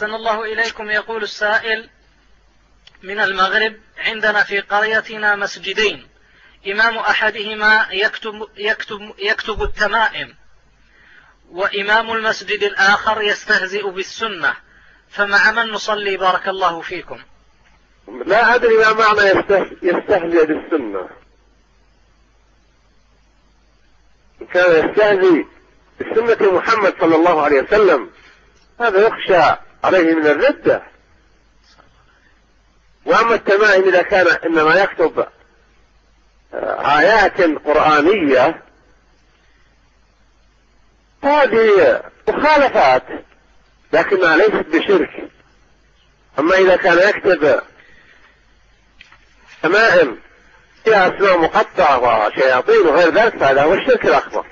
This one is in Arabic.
أحسن الله إليكم يقول السائل من المغرب عندنا في قريتنا مسجدين. إمام أحدهما يكتب, يكتب, يكتب التمائم وإمام المسجد الآخر يستهزئ بالسنة. فمع من نصلي؟ بارك الله فيكم. لا أدري ما معنى يستهزئ بالسنة. كان يستهزئ بسنة محمد صلى الله عليه وسلم. هذا يخشى عليه من الردة. وأما التمائم إذا كان إنما يكتب آه، آيات قرآنية هذه مخالفات لكنها ليست بشرك. أما إذا كان يكتب تمائم فيها أسماء مقطعة وشياطين وغير ذلك فهذا هو الشرك الأكبر.